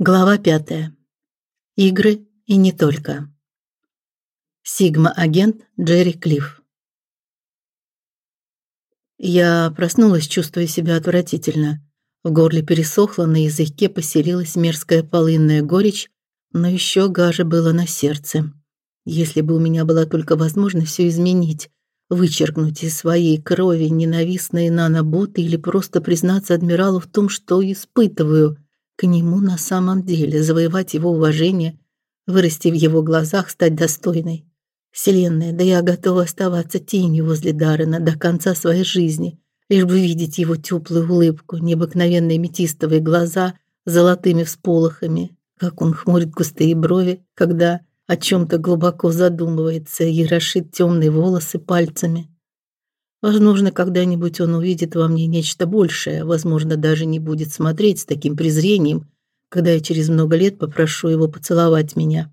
Глава пятая. Игры и не только. Сигма-агент Джерри Клифф. Я проснулась, чувствуя себя отвратительно. В горле пересохло, на языке поселилась мерзкая полынная горечь, но еще гаже было на сердце. Если бы у меня была только возможность все изменить, вычеркнуть из своей крови ненавистные наноботы или просто признаться адмиралу в том, что испытываю – к нему на самом деле, завоевать его уважение, вырасти в его глазах, стать достойной. Вселенная, да я готова оставаться тенью возле Даррена до конца своей жизни, лишь бы видеть его теплую улыбку, необыкновенные метистовые глаза с золотыми всполохами, как он хмурит густые брови, когда о чем то глубоко задумывается и рошит темные волосы пальцами. Возможно, когда-нибудь он увидит во мне нечто большее, возможно, даже не будет смотреть с таким презрением, когда я через много лет попрошу его поцеловать меня.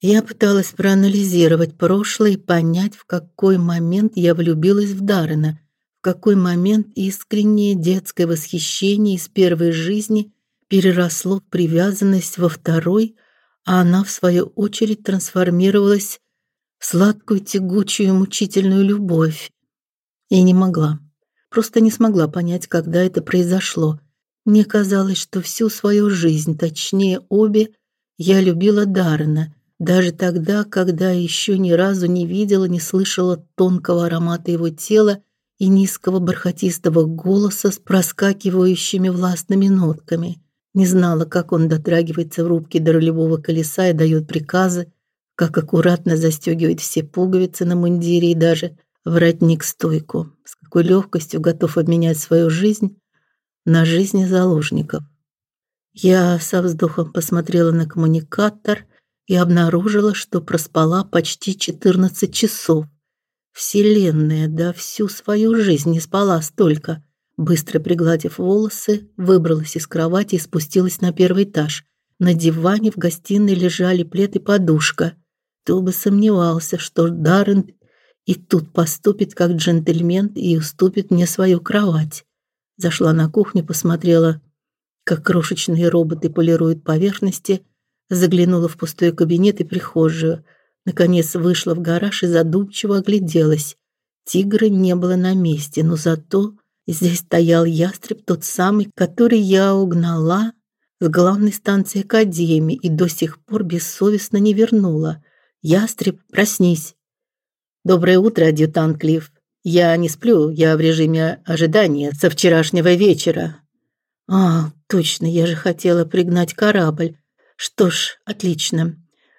Я пыталась проанализировать прошлое и понять, в какой момент я влюбилась в Даррена, в какой момент искреннее детское восхищение из первой жизни переросло в привязанность во второй, а она в свою очередь трансформировалась в сладкую, тягучую, мучительную любовь. И не могла. Просто не смогла понять, когда это произошло. Мне казалось, что всю свою жизнь, точнее, обе, я любила Даррена, даже тогда, когда еще ни разу не видела, не слышала тонкого аромата его тела и низкого бархатистого голоса с проскакивающими властными нотками. Не знала, как он дотрагивается в рубке до рулевого колеса и дает приказы, как аккуратно застегивает все пуговицы на мундире и даже воротник стойку, с какой легкостью готов обменять свою жизнь на жизни заложников. Я со вздохом посмотрела на коммуникатор и обнаружила, что проспала почти 14 часов. Вселенная, да всю свою жизнь не спала столько. Быстро пригладив волосы, выбралась из кровати и спустилась на первый этаж. На диване в гостиной лежали плед и подушка. Кто бы сомневался, что Даррен и тут поступит как джентльмен и уступит мне свою кровать. Зашла на кухню, посмотрела, как крошечные роботы полируют поверхности, заглянула в пустой кабинет и прихожую. Наконец вышла в гараж и задумчиво огляделась. Тигра не было на месте, но зато здесь стоял ястреб, тот самый, который я угнала с главной станции Академии и до сих пор бессовестно не вернула. Ястреб, проснись. Доброе утро, адъютант Клифф. Я не сплю, я в режиме ожидания со вчерашнего вечера. А, точно, я же хотела пригнать корабль. Что ж, отлично.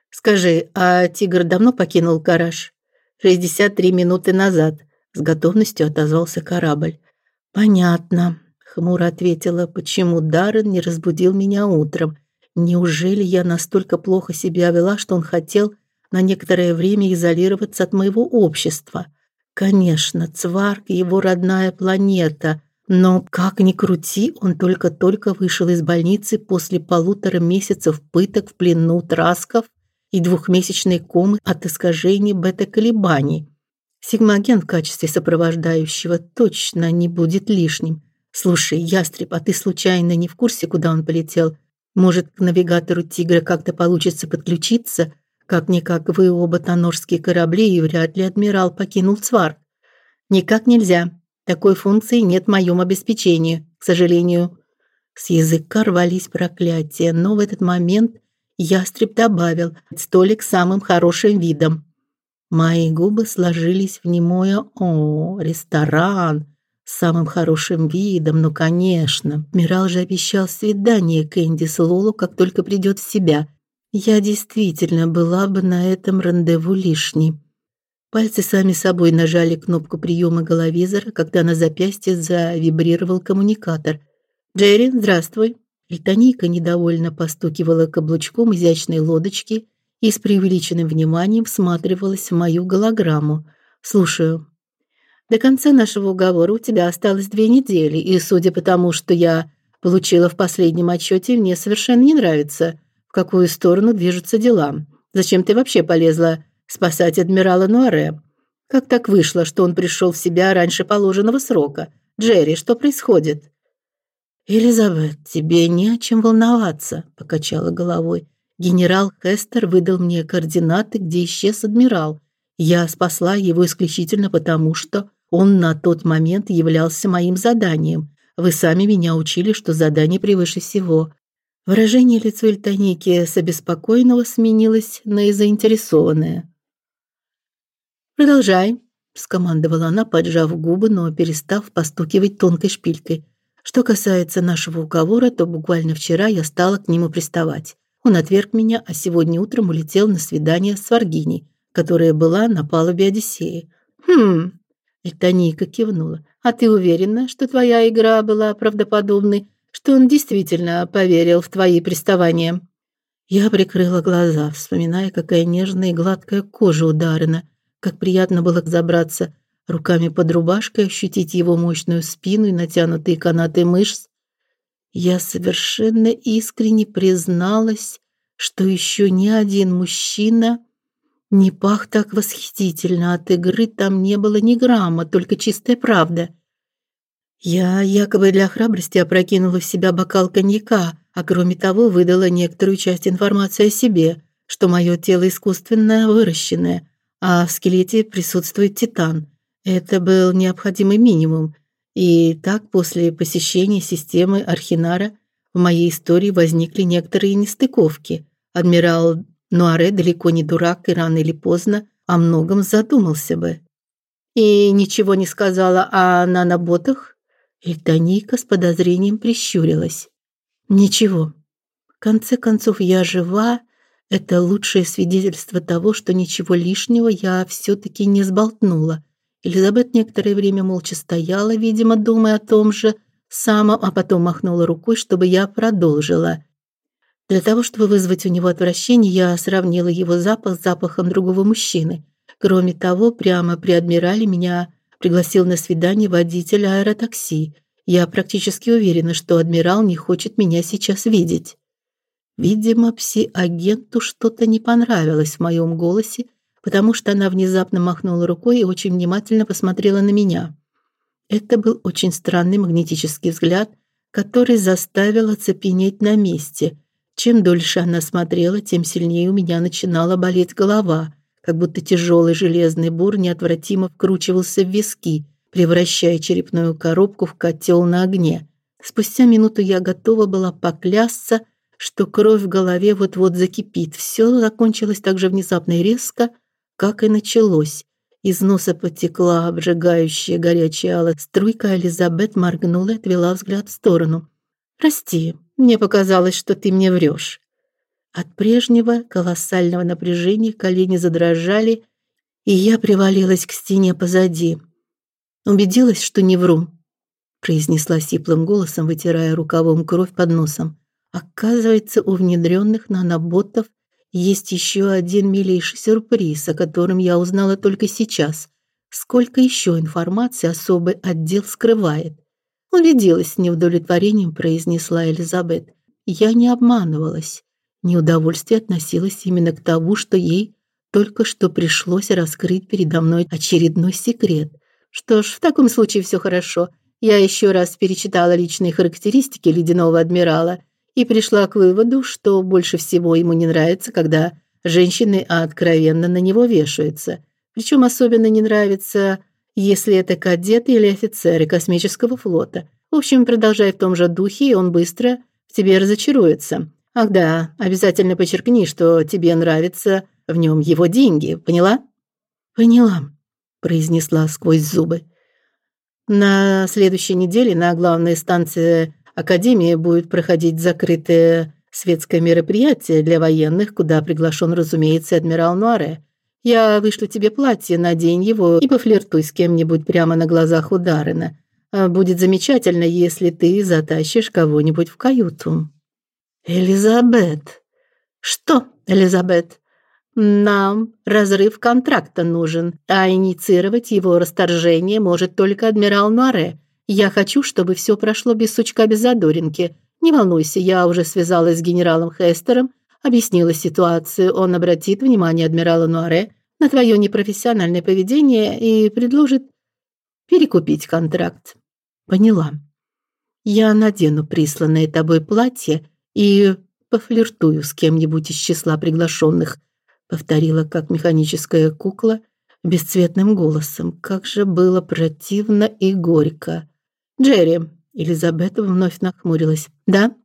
Скажи, а Тигр давно покинул гараж? 63 минуты назад, с готовностью отозвался корабль. Понятно, хмуро ответила, почему Даррен не разбудил меня утром. Неужели я настолько плохо себя вела, что он хотел на некоторое время изолироваться от моего общества. Конечно, Цварк его родная планета, но как ни крути, он только-только вышел из больницы после полутора месяцев пыток в плену трасков и двухмесячной комы от искажений бета-колебаний. Сигмаген в качестве сопровождающего точно не будет лишним. Слушай, ястреб, а ты случайно не в курсе, куда он полетел? Может, к навигатору Тигра как-то получится подключиться? Как-никак вы оба тонорские корабли, и вряд ли адмирал покинул Цварк. Никак нельзя. Такой функции нет в моем обеспечении, к сожалению. С языка рвались проклятия, но в этот момент ястреб добавил столик самым хорошим видом. Мои губы сложились в немое «О, ресторан!» с самым хорошим видом, ну, конечно. Мирал же обещал свидание Кэнди с Лолу, как только придет в себя. Я действительно была бы на этом рандеву лишней. Пальцы сами собой нажали кнопку приема головизора, когда на запястье завибрировал коммуникатор. «Джерри, здравствуй!» Литонийка недовольно постукивала каблучком изящной лодочки и с преувеличенным вниманием всматривалась в мою голограмму. «Слушаю. До конца нашего уговора у тебя осталось две недели, и, судя по тому, что я получила в последнем отчете, мне совершенно не нравится, в какую сторону движутся дела. Зачем ты вообще полезла спасать адмирала Нуаре? Как так вышло, что он пришел в себя раньше положенного срока? Джерри, что происходит? Элизабет, тебе не о чем волноваться, покачала головой. Генерал Хестер выдал мне координаты, где исчез адмирал. Я спасла его исключительно потому, что он на тот момент являлся моим заданием. Вы сами меня учили, что задание превыше всего. Выражение лица Эльтоники с обеспокоенного сменилось на заинтересованное. Продолжай, скомандовала она, поджав губы, но перестав постукивать тонкой шпилькой. Что касается нашего уговора, то буквально вчера я стала к нему приставать. Он отверг меня, а сегодня утром улетел на свидание с Варгиней, которая была на палубе Одиссея. Хм. Эльтоника кивнула. А ты уверена, что твоя игра была правдоподобной, что он действительно поверил в твои приставания? Я прикрыла глаза, вспоминая, какая нежная и гладкая кожа у Дарина, как приятно было забраться руками под рубашкой, ощутить его мощную спину и натянутые канаты мышц. Я совершенно искренне призналась, что еще ни один мужчина не пах так восхитительно, от игры там не было ни грамма, только чистая правда. Я якобы для храбрости опрокинула в себя бокал коньяка, а кроме того выдала некоторую часть информации о себе, что мое тело искусственно выращенное, а в скелете присутствует титан. Это был необходимый минимум. И так после посещения системы Архинара в моей истории возникли некоторые нестыковки. Адмирал Нуаре далеко не дурак и рано или поздно о многом задумался бы. И ничего не сказала о наноботах? Эльтоника с подозрением прищурилась. Ничего. В конце концов, я жива это лучшее свидетельство того, что ничего лишнего я все таки не сболтнула. Элизабет некоторое время молча стояла, видимо, думая о том же самом, а потом махнула рукой, чтобы я продолжила. Для того, чтобы вызвать у него отвращение, я сравнила его запах с запахом другого мужчины. Кроме того, прямо при адмирале меня пригласил на свидание водитель аэротакси. Я практически уверена, что адмирал не хочет меня сейчас видеть. Видимо, пси-агенту что-то не понравилось в моем голосе, потому что она внезапно махнула рукой и очень внимательно посмотрела на меня. Это был очень странный магнетический взгляд, который заставил оцепенеть на месте. Чем дольше она смотрела, тем сильнее у меня начинала болеть голова, как будто тяжелый железный бур неотвратимо вкручивался в виски, превращая черепную коробку в котел на огне. Спустя минуту я готова была поклясться, что кровь в голове вот-вот закипит. Все закончилось так же внезапно и резко, как и началось. Из носа потекла обжигающая горячая алая струйка, Элизабет моргнула и отвела взгляд в сторону. «Прости, мне показалось, что ты мне врешь». От прежнего колоссального напряжения колени задрожали, и я привалилась к стене позади. Убедилась, что не вру, произнесла сиплым голосом, вытирая рукавом кровь под носом. Оказывается, у внедренных наноботов есть еще один милейший сюрприз, о котором я узнала только сейчас. Сколько еще информации особый отдел скрывает? Убедилась с неудовлетворением, произнесла Элизабет. Я не обманывалась. Неудовольствие относилось именно к тому, что ей только что пришлось раскрыть передо мной очередной секрет. Что ж, в таком случае все хорошо. Я еще раз перечитала личные характеристики ледяного адмирала и пришла к выводу, что больше всего ему не нравится, когда женщины откровенно на него вешаются. Причем особенно не нравится, если это кадеты или офицеры космического флота. В общем, продолжай в том же духе, и он быстро в тебе разочаруется. Ах да, обязательно подчеркни, что тебе нравятся в нем его деньги, поняла? Поняла, произнесла сквозь зубы. На следующей неделе на главной станции Академии будет проходить закрытое светское мероприятие для военных, куда приглашен, разумеется, адмирал Нуаре. Я вышлю тебе платье, надень его и пофлиртуй с кем-нибудь прямо на глазах у Даррена. А будет замечательно, если ты затащишь кого-нибудь в каюту. Элизабет. Что, Элизабет? Нам разрыв контракта нужен, а инициировать его расторжение может только адмирал Нуаре. Я хочу, чтобы все прошло без сучка, без задоринки. Не волнуйся, я уже связалась с генералом Хестером, объяснила ситуацию. Он обратит внимание адмирала Нуаре на твое непрофессиональное поведение и предложит перекупить контракт. Поняла. Я надену присланное тобой платье и пофлиртую с кем-нибудь из числа приглашенных, повторила как механическая кукла бесцветным голосом. Как же было противно и горько. Джерри, Елизабета вновь нахмурилась. Да?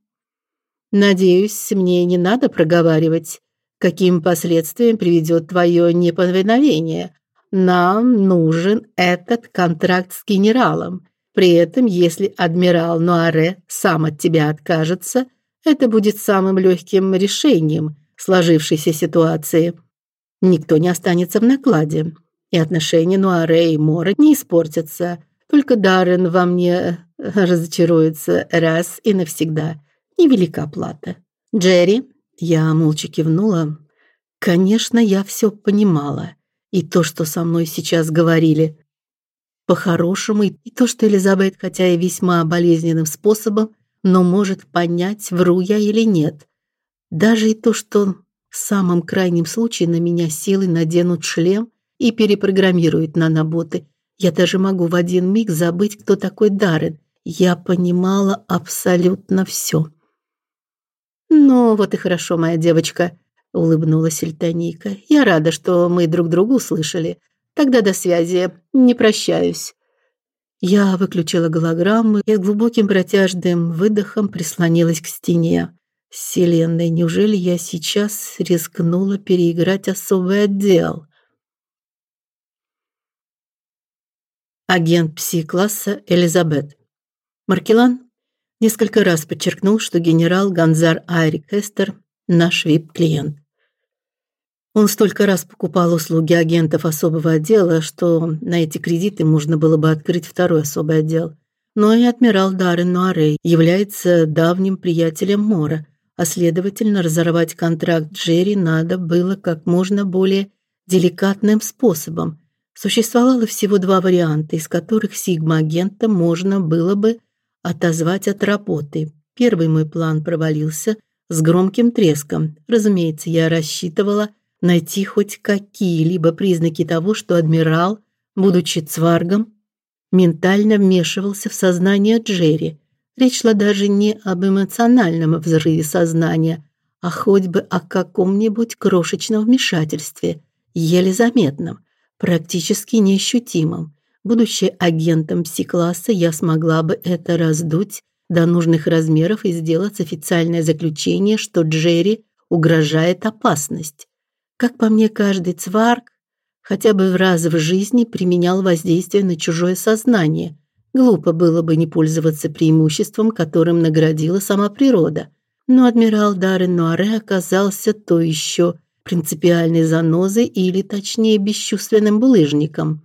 Надеюсь, мне не надо проговаривать, каким последствиям приведет твое неповиновение. Нам нужен этот контракт с генералом. При этом, если адмирал Нуаре сам от тебя откажется, это будет самым легким решением сложившейся ситуации. Никто не останется в накладе, и отношения Нуаре и Мора не испортятся. Только Даррен во мне разочаруется раз и навсегда. Невелика плата. Джерри, я молча кивнула. Конечно, я все понимала. И то, что со мной сейчас говорили. По-хорошему, и то, что Элизабет, хотя и весьма болезненным способом, но может понять, вру я или нет. Даже и то, что в самом крайнем случае на меня силой наденут шлем и перепрограммируют на наботы. Я даже могу в один миг забыть, кто такой Даррен. Я понимала абсолютно все. «Ну, вот и хорошо, моя девочка», — улыбнулась Эльтоника. «Я рада, что мы друг друга услышали. Тогда до связи. Не прощаюсь». Я выключила голограмму и с глубоким протяжным выдохом прислонилась к стене. Вселенная, неужели я сейчас рискнула переиграть особый отдел? Агент пси-класса Элизабет. Маркелан несколько раз подчеркнул, что генерал Ганзар Айрик Эстер наш VIP-клиент. Он столько раз покупал услуги агентов особого отдела, что на эти кредиты можно было бы открыть второй особый отдел. Но и адмирал Даррен Нуарей является давним приятелем Мора, а следовательно, разорвать контракт Джерри надо было как можно более деликатным способом. Существовало всего два варианта, из которых сигма-агента можно было бы отозвать от работы. Первый мой план провалился с громким треском. Разумеется, я рассчитывала найти хоть какие-либо признаки того, что адмирал, будучи цваргом, ментально вмешивался в сознание Джерри. Речь шла даже не об эмоциональном взрыве сознания, а хоть бы о каком-нибудь крошечном вмешательстве, еле заметном, практически неощутимом. Будучи агентом пси-класса, я смогла бы это раздуть до нужных размеров и сделать официальное заключение, что Джерри угрожает опасность. Как по мне, каждый цварг хотя бы раз в жизни применял воздействие на чужое сознание. Глупо было бы не пользоваться преимуществом, которым наградила сама природа. Но адмирал Даррен Нуаре оказался то еще принципиальной занозой или, точнее, бесчувственным булыжником.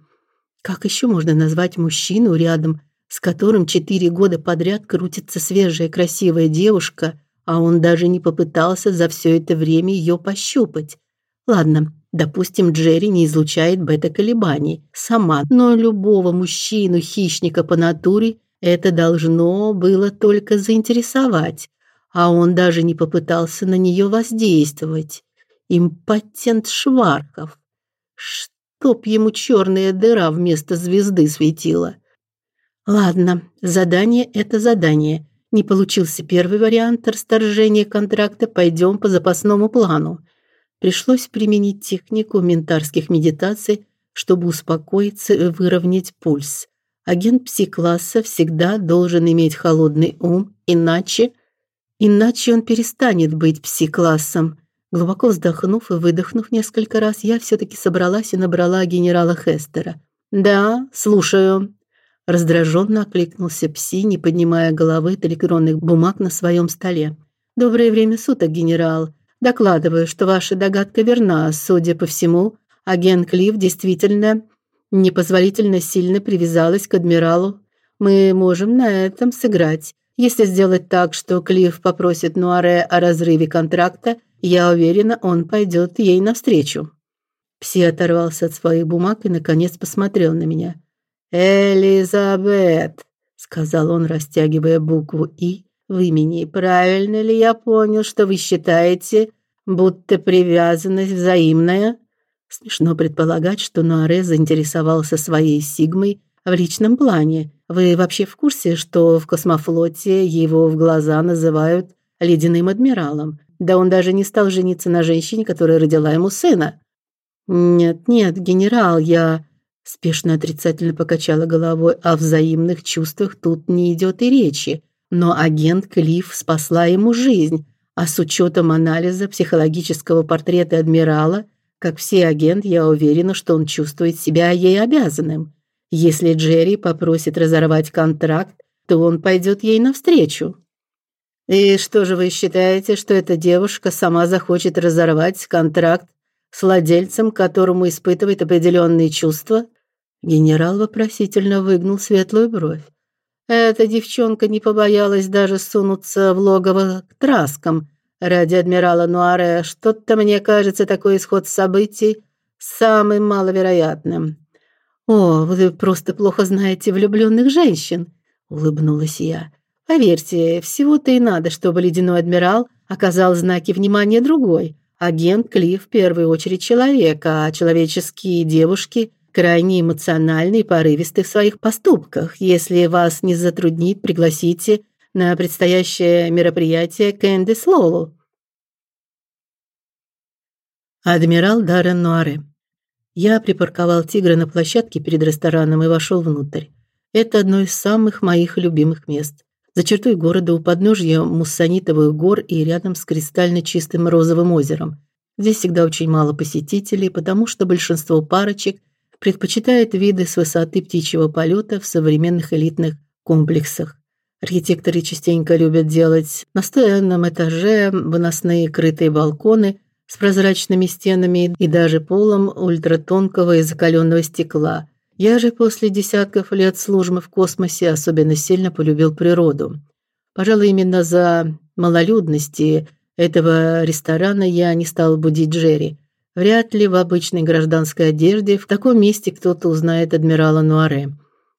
Как еще можно назвать мужчину, рядом с которым четыре года подряд крутится свежая красивая девушка, а он даже не попытался за все это время ее пощупать? Ладно, допустим, Джерри не излучает бета-колебаний сама, но любого мужчину-хищника по натуре это должно было только заинтересовать, а он даже не попытался на нее воздействовать. Импотент Шварков. Чтоб ему черная дыра вместо звезды светила. Ладно, задание это задание. Не получился первый вариант расторжения контракта, пойдем по запасному плану. Пришлось применить технику ментарских медитаций, чтобы успокоиться и выровнять пульс. Агент пси-класса всегда должен иметь холодный ум, иначе иначе он перестанет быть пси-классом. Глубоко вздохнув и выдохнув несколько раз, я все таки собралась и набрала генерала Хестера. "Да, слушаю", раздраженно окликнулся пси, не поднимая головы от электронных бумаг на своем столе. "Доброе время суток, генерал. Докладываю, что ваша догадка верна. Судя по всему, агент Клифф действительно непозволительно сильно привязалась к адмиралу. Мы можем на этом сыграть. Если сделать так, что Клифф попросит Нуаре о разрыве контракта, я уверена, он пойдет ей навстречу. Пси оторвался от своих бумаг и наконец посмотрел на меня. Элизабет, сказал он, растягивая букву И в имени. Правильно ли я понял, что вы считаете, будто привязанность взаимная? Смешно предполагать, что Нуаре заинтересовался своей Сигмой в личном плане. Вы вообще в курсе, что в космофлоте его в глаза называют ледяным адмиралом? Да он даже не стал жениться на женщине, которая родила ему сына. Нет, нет, генерал, я спешно отрицательно покачала головой, о взаимных чувствах тут не идет и речи. Но агент Клифф спасла ему жизнь, а с учетом анализа психологического портрета адмирала, как все агент, я уверена, что он чувствует себя ей обязанным. Если Джерри попросит разорвать контракт, то он пойдет ей навстречу. И что же вы считаете, что эта девушка сама захочет разорвать контракт с владельцем, которому испытывает определенные чувства? Генерал вопросительно выгнул светлую бровь. Эта девчонка не побоялась даже сунуться в логово к траскам ради адмирала Нуаре. Что-то мне кажется, такой исход событий самым маловероятным. О, вы просто плохо знаете влюбленных женщин, улыбнулась я. Поверьте, всего-то и надо, чтобы ледяной адмирал оказал знаки внимания другой. Агент Клифф в первую очередь человек, а человеческие девушки крайне эмоциональны и порывисты в своих поступках. Если вас не затруднит, пригласите на предстоящее мероприятие Кэнди Слолу. Адмирал Даррен Нуаре. Я припарковал тигра на площадке перед рестораном и вошел внутрь. Это одно из самых моих любимых мест. За чертой города у подножья муссонитовых гор и рядом с кристально чистым розовым озером. Здесь всегда очень мало посетителей, потому что большинство парочек предпочитает виды с высоты птичьего полета в современных элитных комплексах. Архитекторы частенько любят делать на стоянном этаже выносные крытые балконы с прозрачными стенами и даже полом ультратонкого и закаленного стекла. Я же после десятков лет службы в космосе особенно сильно полюбил природу. Пожалуй, именно за малолюдности этого ресторана я не стал будить Джерри. Вряд ли в обычной гражданской одежде в таком месте кто-то узнает адмирала Нуаре.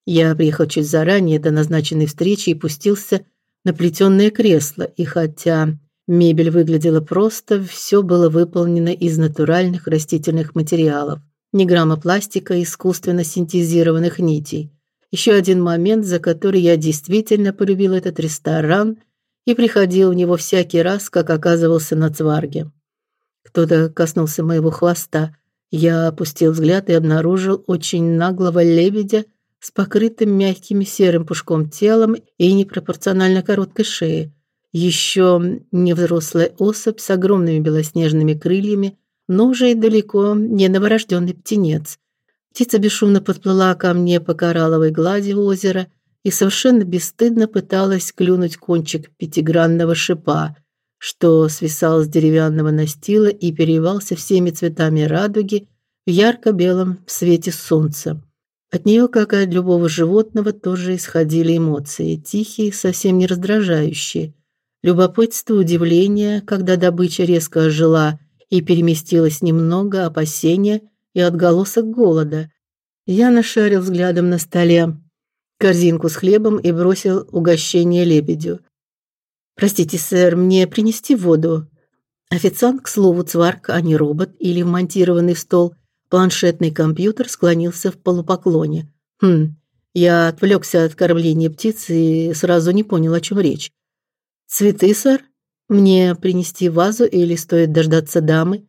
Я приехал чуть заранее до назначенной встречи и пустился на плетёное кресло, и хотя мебель выглядела просто, все было выполнено из натуральных растительных материалов. Ни грамма пластика, искусственно синтезированных нитей. Еще один момент, за который я действительно полюбил этот ресторан и приходил в него всякий раз, как оказывался на Цварге. Кто-то коснулся моего хвоста. Я опустил взгляд и обнаружил очень наглого лебедя с покрытым мягким серым пушком телом и непропорционально короткой шеей. Еще невзрослая особь с огромными белоснежными крыльями, но уже и далеко не новорожденный птенец. Птица бесшумно подплыла ко мне по коралловой глади озера и совершенно бесстыдно пыталась клюнуть кончик пятигранного шипа что свисал с деревянного настила и переливался всеми цветами радуги в ярко-белом свете солнца. От нее, как и от любого животного, тоже исходили эмоции, тихие, совсем не раздражающие. Любопытство, удивление, когда добыча резко ожила и переместилась немного, опасения и отголосок голода. Я нашарил взглядом на столе корзинку с хлебом и бросил угощение лебедю. Простите, сэр, мне принести воду? Официант, к слову, цварк, а не робот или вмонтированный в стол планшетный компьютер, склонился в полупоклоне. Хм. Я отвлекся от кормления птицы и сразу не понял, о чем речь. Цветы, сэр? Мне принести вазу или стоит дождаться дамы?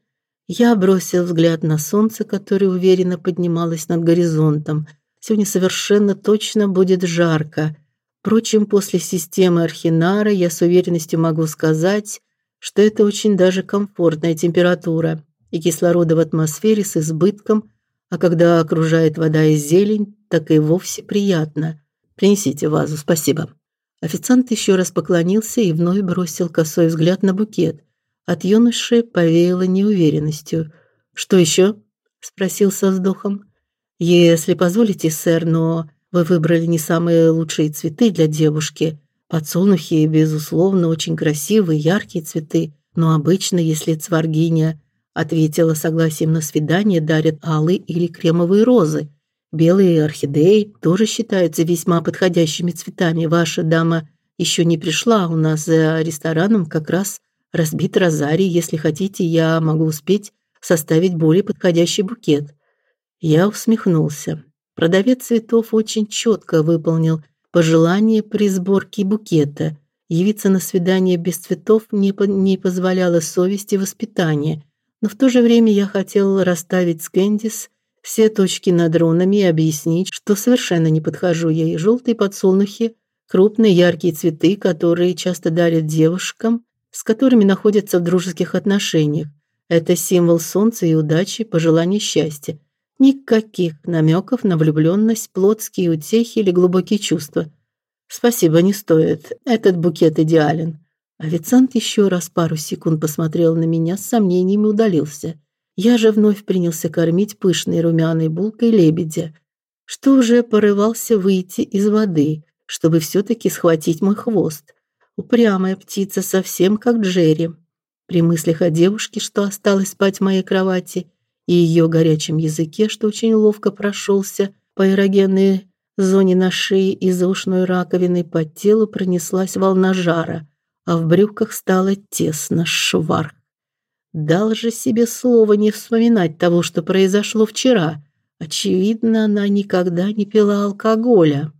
Я бросил взгляд на солнце, которое уверенно поднималось над горизонтом. Сегодня совершенно точно будет жарко. Впрочем, после системы Архинара я с уверенностью могу сказать, что это очень даже комфортная температура и кислорода в атмосфере с избытком, а когда окружает вода и зелень, так и вовсе приятно. Принесите вазу, спасибо. Официант еще раз поклонился и вновь бросил косой взгляд на букет. От юноши повеяло неуверенностью. Что еще? спросил со вздохом. Если позволите, сэр, но вы выбрали не самые лучшие цветы для девушки. Подсолнухи, безусловно, очень красивые, яркие цветы, но обычно, если цваргиня ответила согласием на свидание, дарят алые или кремовые розы. Белые орхидеи тоже считаются весьма подходящими цветами. Ваша дама еще не пришла, у нас за рестораном как раз разбит розарий. Если хотите, я могу успеть составить более подходящий букет. Я усмехнулся. Продавец цветов очень четко выполнил пожелание при сборке букета. Явиться на свидание без цветов не, по не позволяло совести и воспитание. Но в то же время я хотел расставить с Кэндис все точки над ронами и объяснить, что совершенно не подхожу ей. Желтые подсолнухи, крупные яркие цветы, которые часто дарят девушкам, с которыми находятся в дружеских отношениях. Это символ солнца и удачи, пожелания счастья. Никаких намеков на влюбленность, плотские утехи или глубокие чувства. Спасибо, не стоит. Этот букет идеален. Официант еще раз пару секунд посмотрел на меня с сомнением и удалился. Я же вновь принялся кормить пышной румяной булкой лебедя, что уже порывался выйти из воды, чтобы все таки схватить мой хвост. Упрямая птица, совсем как Джерри. При мыслях о девушке, что осталась спать в моей кровати, и ее горячем языке, что очень ловко прошелся по эрогенной зоне на шее и за ушной раковиной, по телу пронеслась волна жара, а в брюках стало тесно, швар. Дал же себе слово не вспоминать того, что произошло вчера. Очевидно, она никогда не пила алкоголя.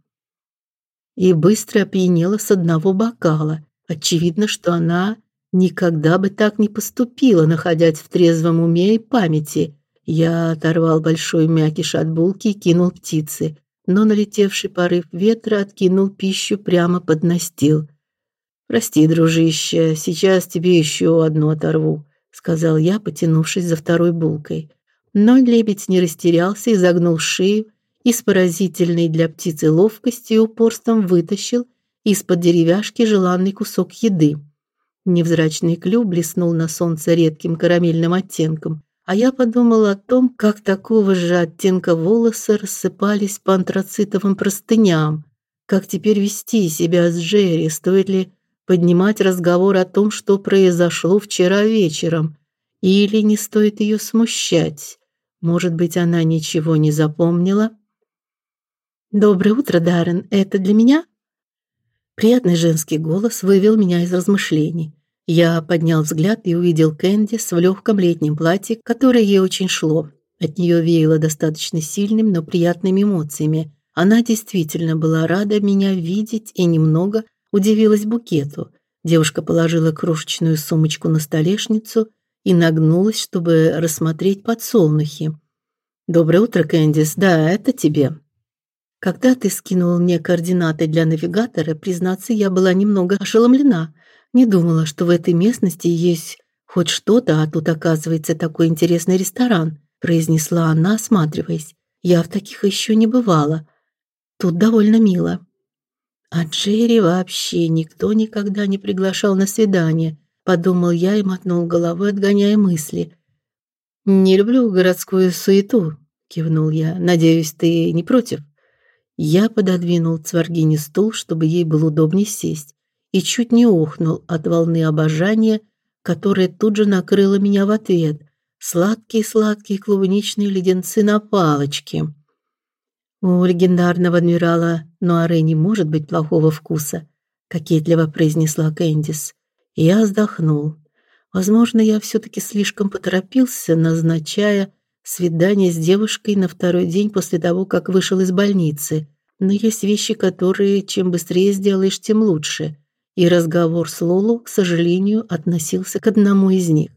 И быстро опьянела с одного бокала. Очевидно, что она никогда бы так не поступила, находясь в трезвом уме и памяти. Я оторвал большой мякиш от булки и кинул птице, но налетевший порыв ветра откинул пищу прямо под настил. Прости, дружище, сейчас тебе еще одну оторву сказал я, потянувшись за второй булкой. Но лебедь не растерялся и загнул шею и с поразительной для птицы ловкостью и упорством вытащил из-под деревяшки желанный кусок еды. Невзрачный клюв блеснул на солнце редким карамельным оттенком, а я подумала о том, как такого же оттенка волосы рассыпались по антрацитовым простыням, как теперь вести себя с Джерри, стоит ли поднимать разговор о том, что произошло вчера вечером, или не стоит ее смущать. Может быть, она ничего не запомнила. Доброе утро, Даррен. Это для меня? Приятный женский голос вывел меня из размышлений. Я поднял взгляд и увидел Кэндис в легком летнем платье, которое ей очень шло. От нее веяло достаточно сильными, но приятными эмоциями. Она действительно была рада меня видеть и немного удивилась букету. Девушка положила крошечную сумочку на столешницу и нагнулась, чтобы рассмотреть подсолнухи. Доброе утро, Кэндис. Да, это тебе. Когда ты скинул мне координаты для навигатора, признаться, я была немного ошеломлена. Не думала, что в этой местности есть хоть что-то, а тут оказывается такой интересный ресторан, произнесла она, осматриваясь. Я в таких еще не бывала. Тут довольно мило. А Джерри вообще никто никогда не приглашал на свидание, подумал я и мотнул головой, отгоняя мысли. Не люблю городскую суету, кивнул я. Надеюсь, ты не против. Я пододвинул Цваргине стул, чтобы ей было удобнее сесть, и чуть не охнул от волны обожания, которая тут же накрыла меня в ответ. Сладкие-сладкие клубничные леденцы на палочке. У легендарного адмирала Нуаре не может быть плохого вкуса, кокетливо произнесла Кэндис. Я вздохнул. Возможно, я все таки слишком поторопился, назначая свидание с девушкой на второй день после того, как вышел из больницы. Но есть вещи, которые чем быстрее сделаешь, тем лучше. И разговор с Лолу, к сожалению, относился к одному из них.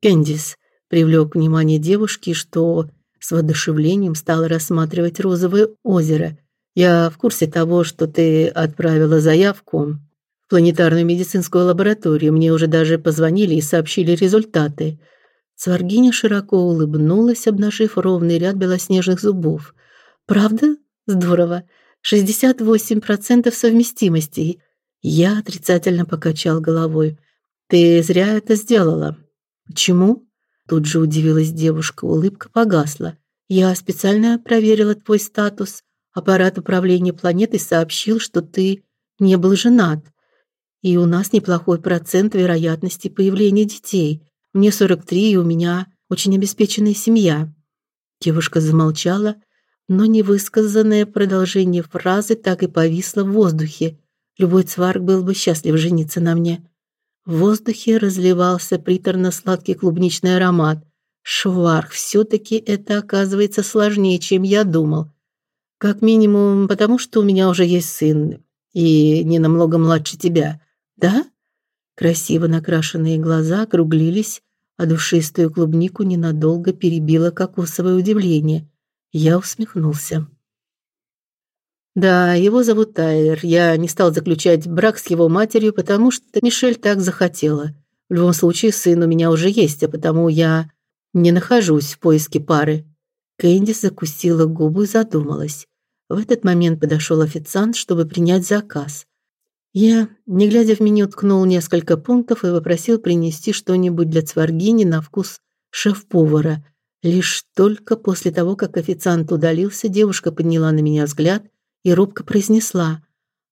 Кэндис привлек внимание девушки, что с воодушевлением стала рассматривать розовое озеро. Я в курсе того, что ты отправила заявку в планетарную медицинскую лабораторию. Мне уже даже позвонили и сообщили результаты. Сваргиня широко улыбнулась, обнажив ровный ряд белоснежных зубов. Правда? Здорово. 68% совместимости. Я отрицательно покачал головой. Ты зря это сделала. Почему? Тут же удивилась девушка, улыбка погасла. Я специально проверила твой статус. Аппарат управления планетой сообщил, что ты не был женат. И у нас неплохой процент вероятности появления детей. Мне 43, и у меня очень обеспеченная семья. Девушка замолчала, но невысказанное продолжение фразы так и повисло в воздухе. Любой цварг был бы счастлив жениться на мне. В воздухе разливался приторно-сладкий клубничный аромат. Шварх, все таки это оказывается сложнее, чем я думал. Как минимум, потому что у меня уже есть сын, и не намного младше тебя. Да? Красиво накрашенные глаза округлились, а душистую клубнику ненадолго перебило кокосовое удивление. Я усмехнулся. Да, его зовут Тайлер. Я не стал заключать брак с его матерью, потому что Мишель так захотела. В любом случае, сын у меня уже есть, а потому я не нахожусь в поиске пары. Кэнди закусила губы и задумалась. В этот момент подошел официант, чтобы принять заказ. Я, не глядя в меню, ткнул несколько пунктов и попросил принести что-нибудь для цваргини на вкус шеф-повара. Лишь только после того, как официант удалился, девушка подняла на меня взгляд и робко произнесла: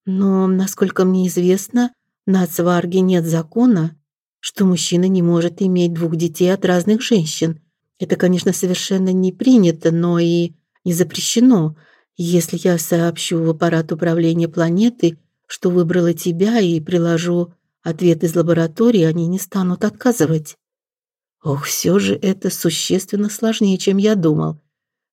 "Но, насколько мне известно, на цварге нет закона, что мужчина не может иметь двух детей от разных женщин. Это, конечно, совершенно не принято, но и не запрещено. Если я сообщу в аппарат управления планеты, что выбрала тебя и приложу ответ из лаборатории, они не станут отказывать. Ох, все же это существенно сложнее, чем я думал.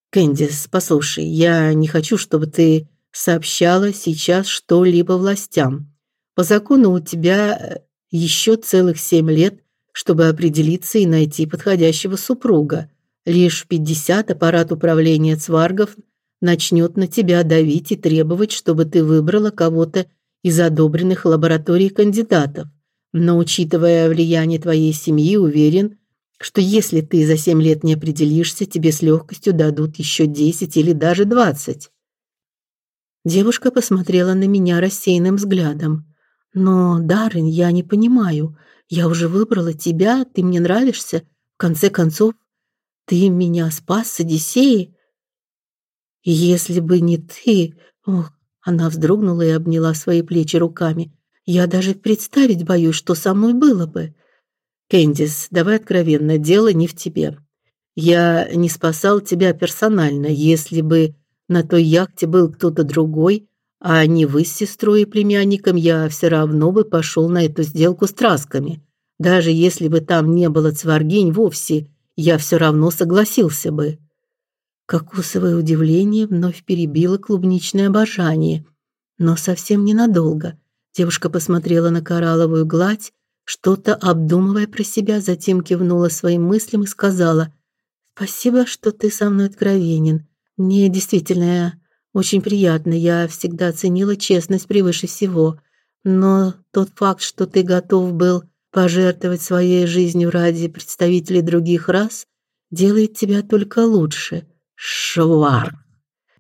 Кэндис, послушай, я не хочу, чтобы ты сообщала сейчас что-либо властям. По закону у тебя э, еще целых семь лет, чтобы определиться и найти подходящего супруга. Лишь в 50 аппарат управления цваргов начнет на тебя давить и требовать, чтобы ты выбрала кого-то из одобренных лабораторий кандидатов. Но учитывая влияние твоей семьи, уверен, что если ты за семь лет не определишься, тебе с легкостью дадут еще 10 или даже 20. Девушка посмотрела на меня рассеянным взглядом. Но, Даррен, я не понимаю. Я уже выбрала тебя, ты мне нравишься. В конце концов, ты меня спас с Одиссеи. Если бы не ты, ох, она вздрогнула и обняла свои плечи руками. Я даже представить боюсь, что со мной было бы. Кэндис, давай откровенно, дело не в тебе. Я не спасал тебя персонально. Если бы на той яхте был кто-то другой, а не вы с сестрой и племянником, я все равно бы пошел на эту сделку с трасками. Даже если бы там не было цваргинь вовсе, я все равно согласился бы. Кокосовое удивление вновь перебило клубничное обожание, но совсем ненадолго. Девушка посмотрела на коралловую гладь, что-то обдумывая про себя, затем кивнула своим мыслям и сказала: "Спасибо, что ты со мной откровенен. Мне действительно очень приятно. Я всегда ценила честность превыше всего. Но тот факт, что ты готов был пожертвовать своей жизнью ради представителей других рас, делает тебя только лучше. Швар.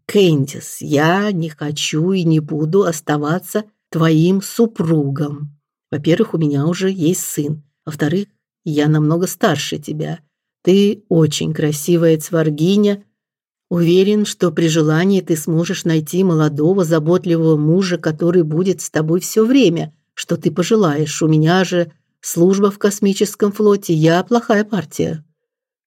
Кэндис, я не хочу и не буду оставаться твоим супругом. Во-первых, у меня уже есть сын. Во-вторых, я намного старше тебя. Ты очень красивая цваргиня, Уверен, что при желании ты сможешь найти молодого, заботливого мужа, который будет с тобой все время, что ты пожелаешь. У меня же служба в космическом флоте, я плохая партия.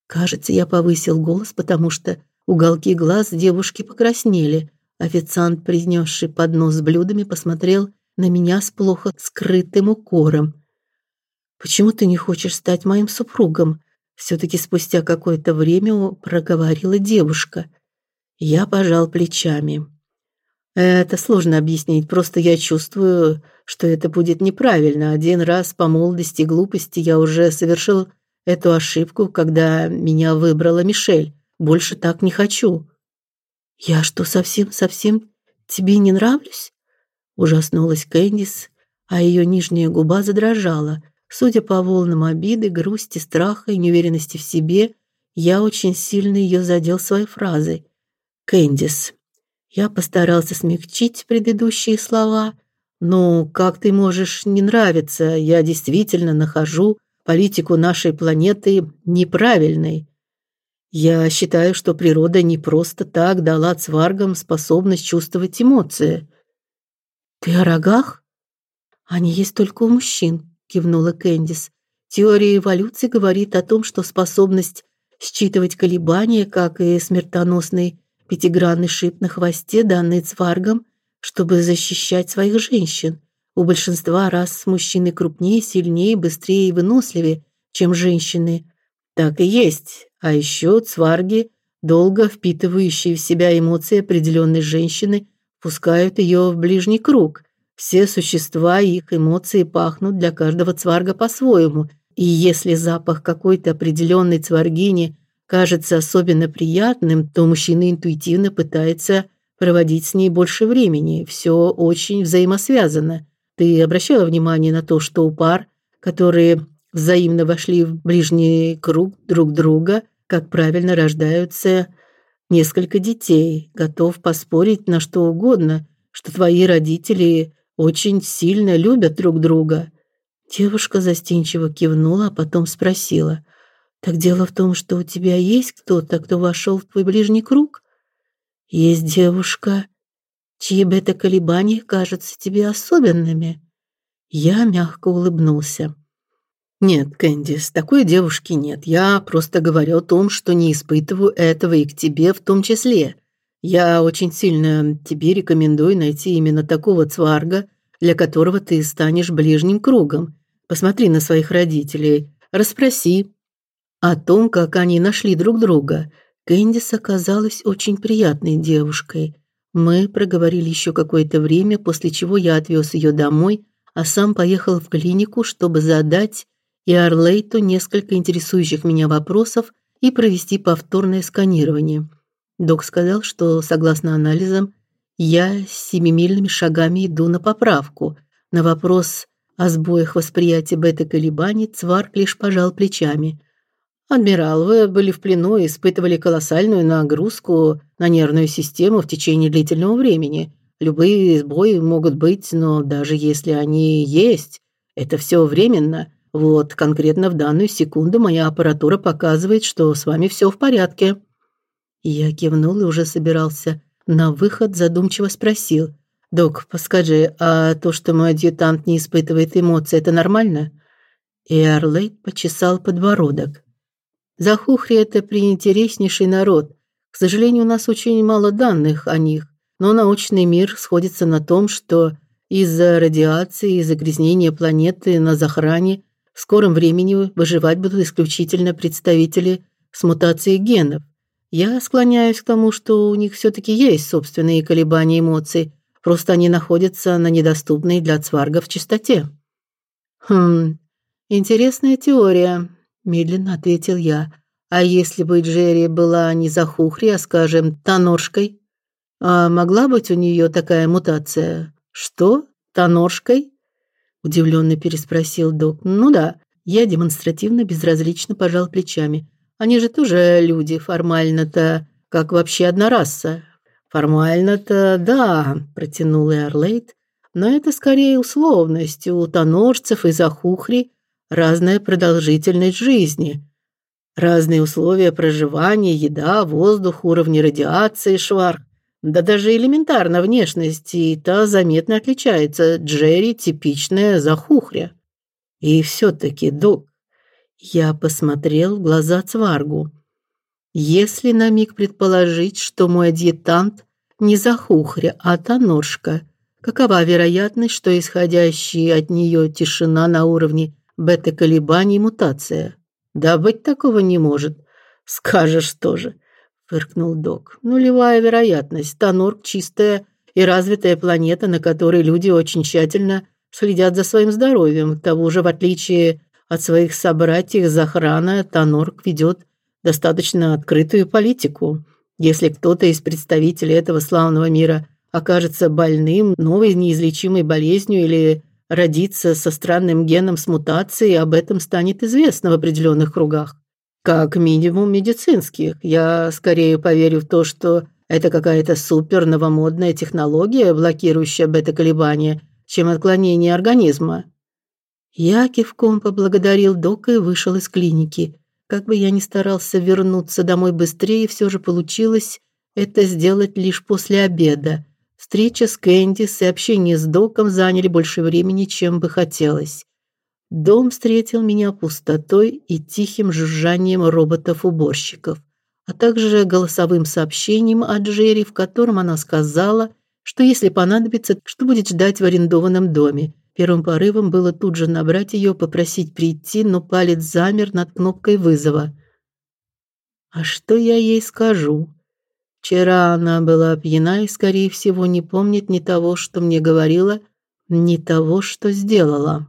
Кажется, я повысил голос, потому что уголки глаз девушки покраснели. Официант, принесший поднос с блюдами, посмотрел на меня с плохо скрытым укором. Почему ты не хочешь стать моим супругом? все таки спустя какое-то время проговорила девушка. Я пожал плечами. Это сложно объяснить, просто я чувствую, что это будет неправильно. Один раз по молодости и глупости я уже совершил эту ошибку, когда меня выбрала Мишель. Больше так не хочу. Я что, совсем-совсем тебе не нравлюсь? Ужаснулась Кэндис, а ее нижняя губа задрожала. Судя по волнам обиды, грусти, страха и неуверенности в себе, я очень сильно ее задел своей фразой. Кэндис. Я постарался смягчить предыдущие слова. «Ну, как ты можешь не нравиться? Я действительно нахожу политику нашей планеты неправильной. Я считаю, что природа не просто так дала цваргам способность чувствовать эмоции». «Ты о рогах? Они есть только у мужчин», — кивнула Кэндис. «Теория эволюции говорит о том, что способность считывать колебания, как и смертоносный Пятигранный шип на хвосте, данный цваргам, чтобы защищать своих женщин. У большинства рас мужчины крупнее, сильнее, быстрее и выносливее, чем женщины. Так и есть. А еще цварги долго впитывающие в себя эмоции определенной женщины, пускают ее в ближний круг. Все существа и их эмоции пахнут для каждого цварга по-своему, и если запах какой-то определенной цваргини кажется особенно приятным, то мужчина интуитивно пытается проводить с ней больше времени. Все очень взаимосвязано. Ты обращала внимание на то, что у пар, которые взаимно вошли в ближний круг друг друга, как правильно рождаются несколько детей. Готов поспорить на что угодно, что твои родители очень сильно любят друг друга. Девушка застенчиво кивнула, а потом спросила: "Так дело в том, что у тебя есть кто-то, кто вошел в твой ближний круг? Есть девушка, чьи бета-колебания кажутся тебе особенными?" Я мягко улыбнулся. Нет, Кэндис, такой девушки нет. Я просто говорю о том, что не испытываю этого и к тебе в том числе. Я очень сильно тебе рекомендую найти именно такого цварга, для которого ты станешь ближним кругом. Посмотри на своих родителей, расспроси о том, как они нашли друг друга. Кэндис оказалась очень приятной девушкой. Мы проговорили еще какое-то время, после чего я отвез ее домой, а сам поехал в клинику, чтобы задать и Арлейту несколько интересующих меня вопросов и провести повторное сканирование. Док сказал, что согласно анализам я семимильными шагами иду на поправку. На вопрос о сбоях восприятия бета-колебаний Цварк лишь пожал плечами. «Адмирал, вы были в плену и испытывали колоссальную нагрузку на нервную систему в течение длительного времени. Любые сбои могут быть, но даже если они есть, это все временно. Вот, конкретно в данную секунду моя аппаратура показывает, что с вами все в порядке». Я кивнул и уже собирался на выход задумчиво спросил: "Док, подскажи, а то, что мой адъютант не испытывает эмоций, это нормально?" И Арлейт почесал подбородок. Захухри это приинтереснейший народ. К сожалению, у нас очень мало данных о них, но научный мир сходится на том, что из-за радиации и загрязнения планеты на захране в скором времени выживать будут исключительно представители с мутацией генов. Я склоняюсь к тому, что у них все таки есть собственные колебания эмоций, просто они находятся на недоступной для цваргов частоте. Хм. Интересная теория, медленно ответил я. А если бы Джерри была не захухри, а, скажем, тоноршкой, а могла быть у нее такая мутация? Что? Тоноршкой? Удивленно переспросил док. Ну да, я демонстративно безразлично пожал плечами. Они же тоже люди, формально-то, как вообще одна раса. Формально-то, да, протянул Эрлейт, но это скорее условность. У тонорцев и захухри разная продолжительность жизни, разные условия проживания, еда, воздух, уровни радиации, шварх. Да даже элементарно внешность и та заметно отличается. Джерри типичная захухря. И все таки док я посмотрел в глаза Цваргу. Если на миг предположить, что мой адъютант не захухря, а тоноршка, какова вероятность, что исходящая от нее тишина на уровне бета-колебаний мутация? Да быть такого не может. Скажешь тоже фыркнул Док. Нулевая вероятность. Танорк чистая и развитая планета, на которой люди очень тщательно следят за своим здоровьем. К тому же, в отличие от своих собратьев из охраны, Танорк ведет достаточно открытую политику. Если кто-то из представителей этого славного мира окажется больным новой неизлечимой болезнью или родится со странным геном с мутацией, об этом станет известно в определенных кругах. Как минимум медицинских. Я скорее поверю в то, что это какая-то супер новомодная технология, блокирующая бета-колебания, чем отклонение организма. Я кивком поблагодарил дока и вышел из клиники. Как бы я ни старался вернуться домой быстрее, все же получилось это сделать лишь после обеда. Встреча с Кэндис и общение с доком заняли больше времени, чем бы хотелось. Дом встретил меня пустотой и тихим жужжанием роботов-уборщиков, а также голосовым сообщением от Джерри, в котором она сказала, что если понадобится, что будет ждать в арендованном доме. Первым порывом было тут же набрать ее, попросить прийти, но палец замер над кнопкой вызова. А что я ей скажу? Вчера она была пьяна и, скорее всего, не помнит ни того, что мне говорила, ни того, что сделала.